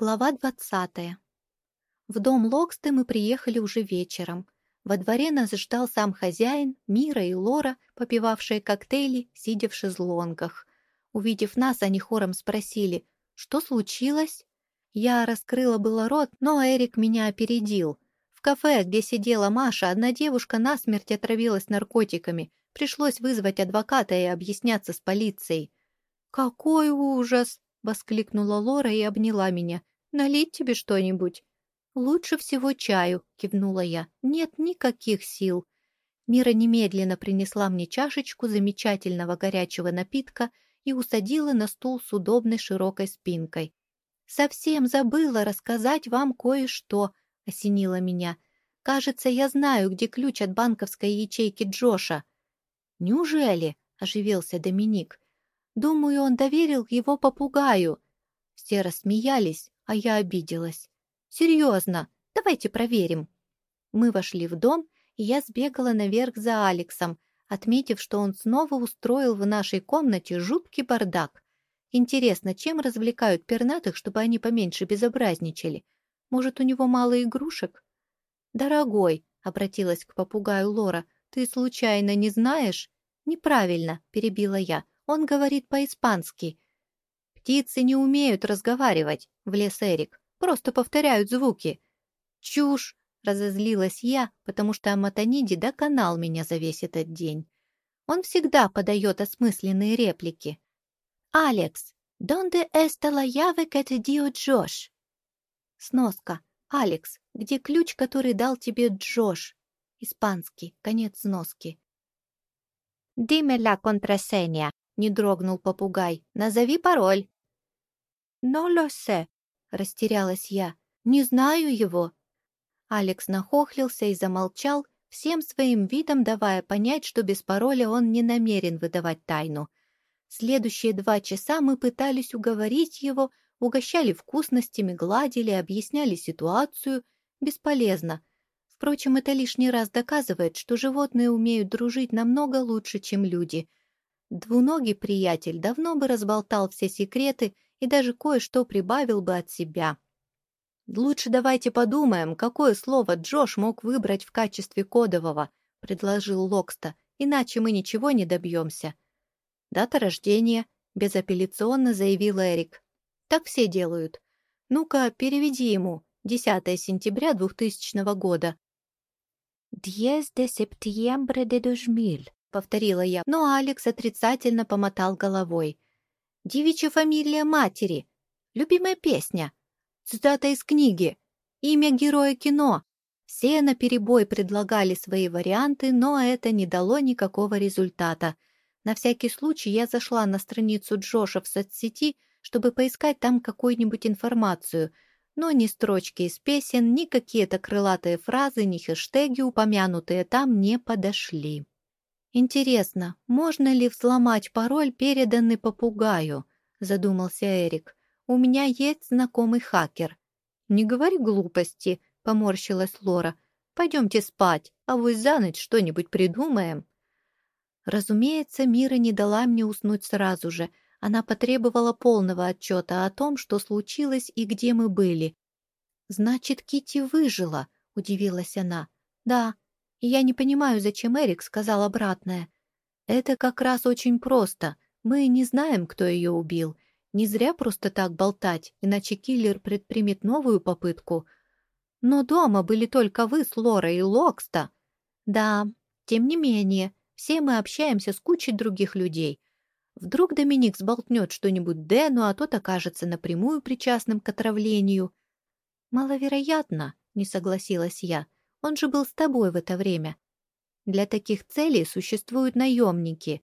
Глава двадцатая. В дом Локсты мы приехали уже вечером. Во дворе нас ждал сам хозяин, Мира и Лора, попивавшие коктейли, сидя в шезлонгах. Увидев нас, они хором спросили, что случилось? Я раскрыла было рот, но Эрик меня опередил. В кафе, где сидела Маша, одна девушка насмерть отравилась наркотиками. Пришлось вызвать адвоката и объясняться с полицией. «Какой ужас!» — воскликнула Лора и обняла меня. «Налить тебе что-нибудь?» «Лучше всего чаю», — кивнула я. «Нет никаких сил». Мира немедленно принесла мне чашечку замечательного горячего напитка и усадила на стул с удобной широкой спинкой. «Совсем забыла рассказать вам кое-что», — осенила меня. «Кажется, я знаю, где ключ от банковской ячейки Джоша». «Неужели?» — оживился Доминик. Думаю, он доверил его попугаю. Все рассмеялись, а я обиделась. Серьезно, давайте проверим. Мы вошли в дом, и я сбегала наверх за Алексом, отметив, что он снова устроил в нашей комнате жуткий бардак. Интересно, чем развлекают пернатых, чтобы они поменьше безобразничали? Может, у него мало игрушек? «Дорогой», — обратилась к попугаю Лора, — «ты случайно не знаешь?» «Неправильно», — перебила я. Он говорит по-испански. «Птицы не умеют разговаривать», — влез Эрик. «Просто повторяют звуки». «Чушь!» — разозлилась я, потому что Аматониди доконал меня за весь этот день. Он всегда подает осмысленные реплики. «Алекс, está la llave que te dio Джош?» Сноска. «Алекс, где ключ, который дал тебе Джош?» Испанский. Конец сноски. «Dime la contraseña», не дрогнул попугай. «Назови пароль». «Но лосе», — растерялась я. «Не знаю его». Алекс нахохлился и замолчал, всем своим видом давая понять, что без пароля он не намерен выдавать тайну. Следующие два часа мы пытались уговорить его, угощали вкусностями, гладили, объясняли ситуацию. Бесполезно. Впрочем, это лишний раз доказывает, что животные умеют дружить намного лучше, чем люди — Двуногий приятель давно бы разболтал все секреты и даже кое-что прибавил бы от себя. «Лучше давайте подумаем, какое слово Джош мог выбрать в качестве кодового», — предложил Локста, «иначе мы ничего не добьемся». «Дата рождения», — безапелляционно заявил Эрик. «Так все делают. Ну-ка, переведи ему. 10 сентября 2000 года». «Diez de septiembre de dos mil», — повторила я, но Алекс отрицательно помотал головой. «Девичья фамилия матери. Любимая песня. Цитата из книги. Имя героя кино. Все наперебой предлагали свои варианты, но это не дало никакого результата. На всякий случай я зашла на страницу Джоша в соцсети, чтобы поискать там какую-нибудь информацию, но ни строчки из песен, ни какие-то крылатые фразы, ни хэштеги, упомянутые там, не подошли. «Интересно, можно ли взломать пароль, переданный попугаю?» — задумался Эрик. «У меня есть знакомый хакер». «Не говори глупости», — поморщилась Лора. «Пойдемте спать, а вы за ночь что-нибудь придумаем». Разумеется, Мира не дала мне уснуть сразу же. Она потребовала полного отчета о том, что случилось и где мы были. «Значит, Кити выжила», — удивилась она. «Да, и я не понимаю, зачем Эрик сказал обратное. Это как раз очень просто. Мы не знаем, кто ее убил. Не зря просто так болтать, иначе киллер предпримет новую попытку. Но дома были только вы с Лорой и Локста. Да, тем не менее, все мы общаемся с кучей других людей. Вдруг Доминик сболтнет что-нибудь Дэну, а тот окажется напрямую причастным к отравлению. «Маловероятно», — не согласилась я. Он же был с тобой в это время. Для таких целей существуют наемники.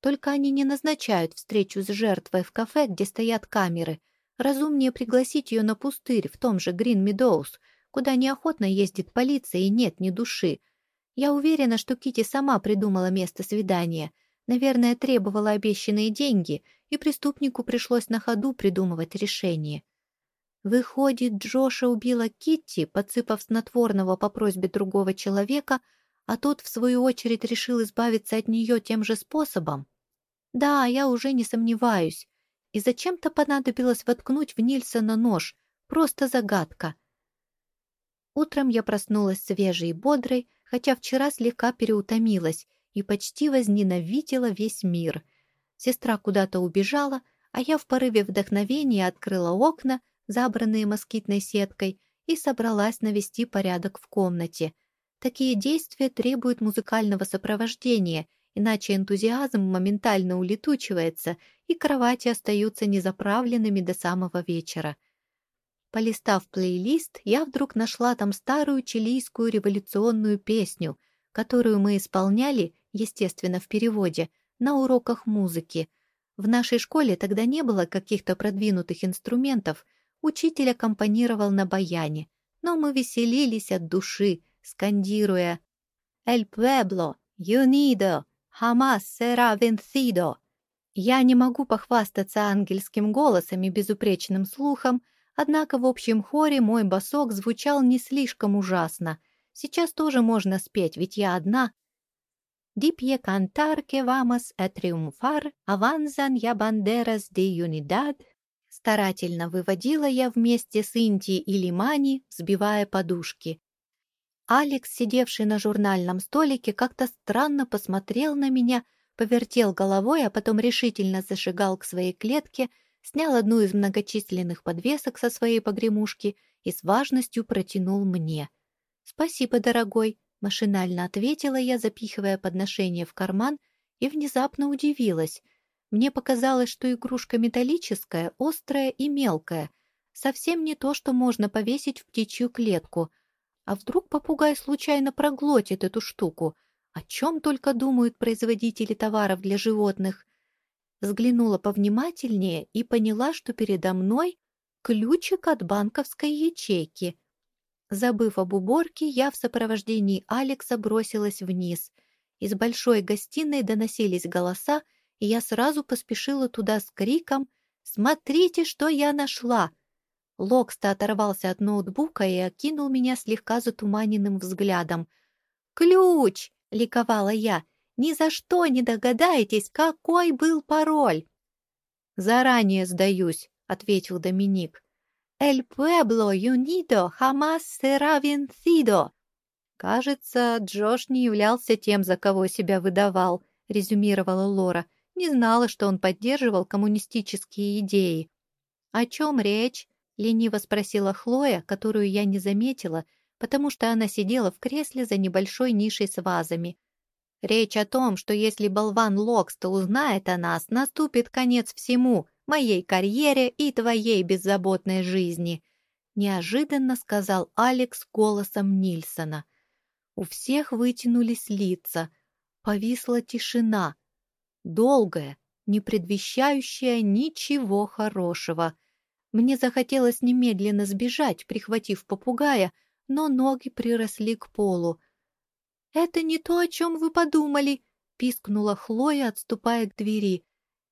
Только они не назначают встречу с жертвой в кафе, где стоят камеры. Разумнее пригласить ее на пустырь в том же Грин Медоуз, куда неохотно ездит полиция и нет ни души. Я уверена, что Кити сама придумала место свидания. Наверное, требовала обещанные деньги, и преступнику пришлось на ходу придумывать решение. Выходит, Джоша убила Китти, подсыпав снотворного по просьбе другого человека, а тот, в свою очередь, решил избавиться от нее тем же способом? Да, я уже не сомневаюсь. И зачем-то понадобилось воткнуть в Нильсона нож, Просто загадка. Утром я проснулась свежей и бодрой, хотя вчера слегка переутомилась и почти возненавидела весь мир. Сестра куда-то убежала, а я в порыве вдохновения открыла окна, забранные москитной сеткой, и собралась навести порядок в комнате. Такие действия требуют музыкального сопровождения, иначе энтузиазм моментально улетучивается, и кровати остаются незаправленными до самого вечера. Полистав плейлист, я вдруг нашла там старую чилийскую революционную песню, которую мы исполняли, естественно, в переводе, на уроках музыки. В нашей школе тогда не было каких-то продвинутых инструментов, учитель аккомпанировал на баяне, но мы веселились от души, скандируя «El pueblo, unido, jamás será vencido». Я не могу похвастаться ангельским голосом и безупречным слухом, Однако в общем хоре мой босок звучал не слишком ужасно. Сейчас тоже можно спеть, ведь я одна. «Дипье cantar que vamos a triunfar, avanzan ya banderas de unidad». Старательно выводила я вместе с Инти и Лимани, взбивая подушки. Алекс, сидевший на журнальном столике, как-то странно посмотрел на меня, повертел головой, а потом решительно зашагал к своей клетке — снял одну из многочисленных подвесок со своей погремушки и с важностью протянул мне. «Спасибо, дорогой», — машинально ответила я, запихивая подношение в карман, и внезапно удивилась. Мне показалось, что игрушка металлическая, острая и мелкая. Совсем не то, что можно повесить в птичью клетку. А вдруг попугай случайно проглотит эту штуку? О чем только думают производители товаров для животных? взглянула повнимательнее и поняла, что передо мной ключик от банковской ячейки. Забыв об уборке, я в сопровождении Алекса бросилась вниз. Из большой гостиной доносились голоса, и я сразу поспешила туда с криком «Смотрите, что я нашла!» Локста оторвался от ноутбука и окинул меня слегка затуманенным взглядом. «Ключ!» — ликовала я ни за что не догадаетесь, какой был пароль. «Заранее сдаюсь», — ответил Доминик. «El pueblo unido jamás será vencido». «Кажется, Джош не являлся тем, за кого себя выдавал», — резюмировала Лора. «Не знала, что он поддерживал коммунистические идеи». «О чем речь?» — лениво спросила Хлоя, которую я не заметила, потому что она сидела в кресле за небольшой нишей с вазами — Речь о том, что если болван Локста узнает о нас, наступит конец всему, моей карьере и твоей беззаботной жизни», неожиданно сказал Алекс голосом Нильсона. У всех вытянулись лица. Повисла тишина. Долгая, не предвещающая ничего хорошего. Мне захотелось немедленно сбежать, прихватив попугая, но ноги приросли к полу. «Это не то, о чем вы подумали», — пискнула Хлоя, отступая к двери.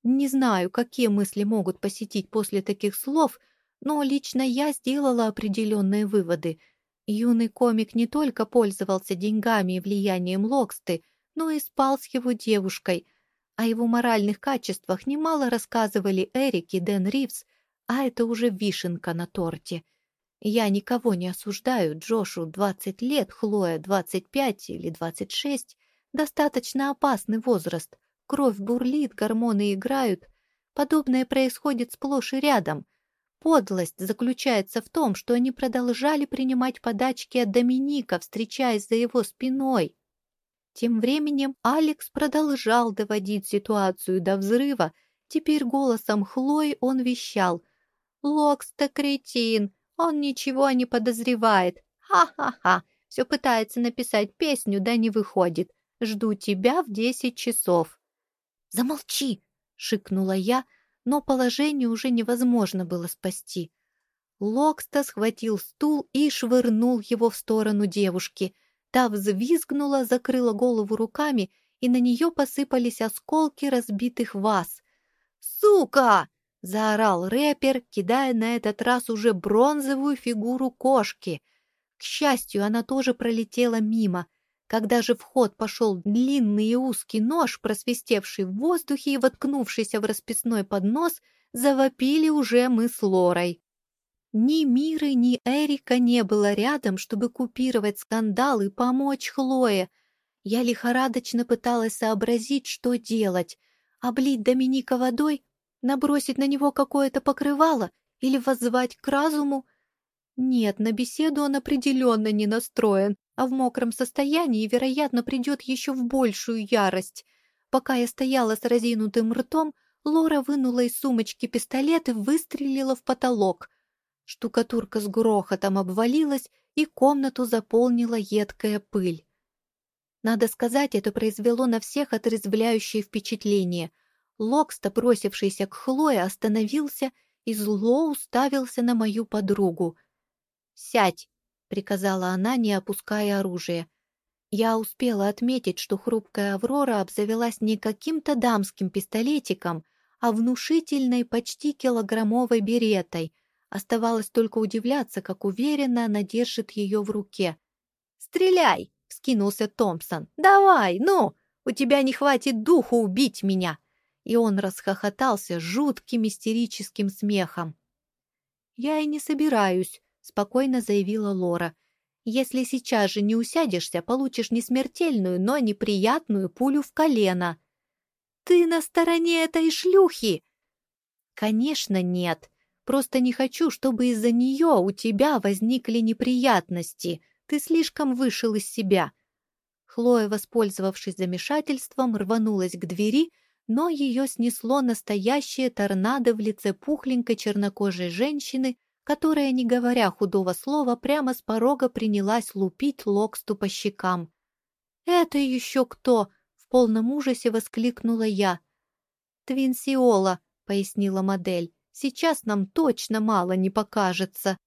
«Не знаю, какие мысли могут посетить после таких слов, но лично я сделала определенные выводы. Юный комик не только пользовался деньгами и влиянием Локсты, но и спал с его девушкой. О его моральных качествах немало рассказывали Эрик и Дэн Ривз, а это уже вишенка на торте». Я никого не осуждаю, Джошу 20 лет, Хлоя 25 или 26. Достаточно опасный возраст. Кровь бурлит, гормоны играют. Подобное происходит сплошь и рядом. Подлость заключается в том, что они продолжали принимать подачки от Доминика, встречаясь за его спиной. Тем временем Алекс продолжал доводить ситуацию до взрыва. Теперь голосом Хлои он вещал. «Локс-то кретин! Он ничего не подозревает. Ха-ха-ха. Все пытается написать песню, да не выходит. Жду тебя в десять часов. Замолчи, шикнула я, но положение уже невозможно было спасти. Локста схватил стул и швырнул его в сторону девушки. Та взвизгнула, закрыла голову руками, и на нее посыпались осколки разбитых ваз. «Сука!» — заорал рэпер, кидая на этот раз уже бронзовую фигуру кошки. К счастью, она тоже пролетела мимо. Когда же в ход пошел длинный и узкий нож, просвистевший в воздухе и воткнувшийся в расписной поднос, завопили уже мы с Лорой. Ни Миры, ни Эрика не было рядом, чтобы купировать скандал и помочь Хлое. Я лихорадочно пыталась сообразить, что делать. Облить Доминика водой? Набросить на него какое-то покрывало? Или воззвать к разуму? Нет, на беседу он определенно не настроен, а в мокром состоянии, вероятно, придет еще в большую ярость. Пока я стояла с разинутым ртом, Лора вынула из сумочки пистолет и выстрелила в потолок. Штукатурка с грохотом обвалилась, и комнату заполнила едкая пыль. Надо сказать, это произвело на всех отрезвляющее впечатление. Локста, бросившийся к Хлое, остановился и зло уставился на мою подругу. «Сядь!» — приказала она, не опуская оружие. Я успела отметить, что хрупкая Аврора обзавелась не каким-то дамским пистолетиком, а внушительной почти килограммовой беретой. Оставалось только удивляться, как уверенно она держит ее в руке. «Стреляй!» — вскинулся Томпсон. «Давай, ну! У тебя не хватит духу убить меня!» И он расхохотался жутким истерическим смехом. «Я и не собираюсь», — спокойно заявила Лора. Если сейчас же не усядешься, получишь не смертельную, но неприятную пулю в колено. Ты на стороне этой шлюхи? Конечно, нет. Просто не хочу, чтобы из-за нее у тебя возникли неприятности. Ты слишком вышел из себя. Хлоя, воспользовавшись замешательством, рванулась к двери, но ее снесло настоящее торнадо в лице пухленькой чернокожей женщины, которая, не говоря худого слова, прямо с порога принялась лупить Локсту по щекам. «Это еще кто?» — в полном ужасе воскликнула я. «Твинсиола», — пояснила модель. «Сейчас нам точно мало не покажется».